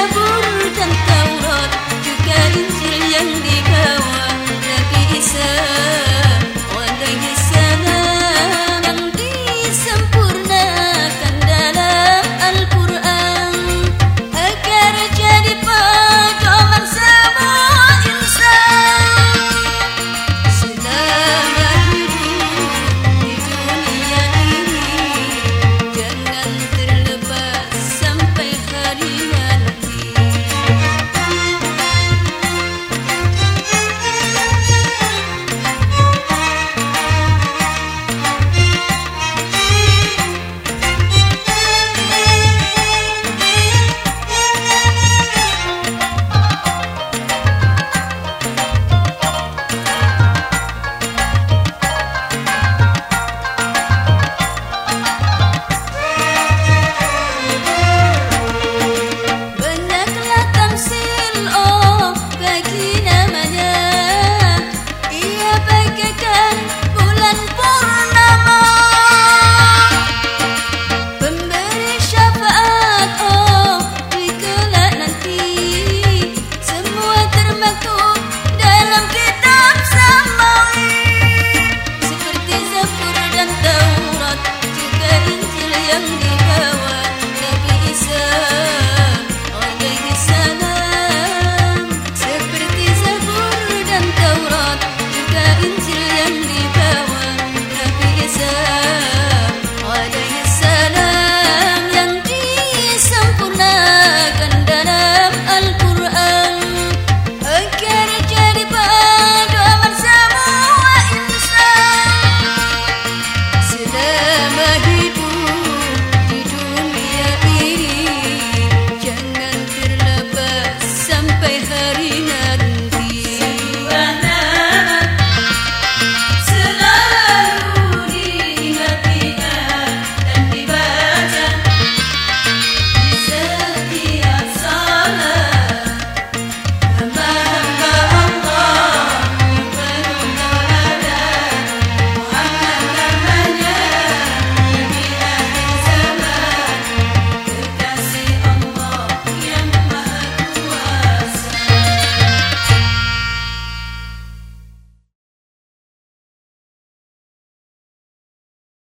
Zabur dan Taurat juga Injil yang dibawa Nabi Isa.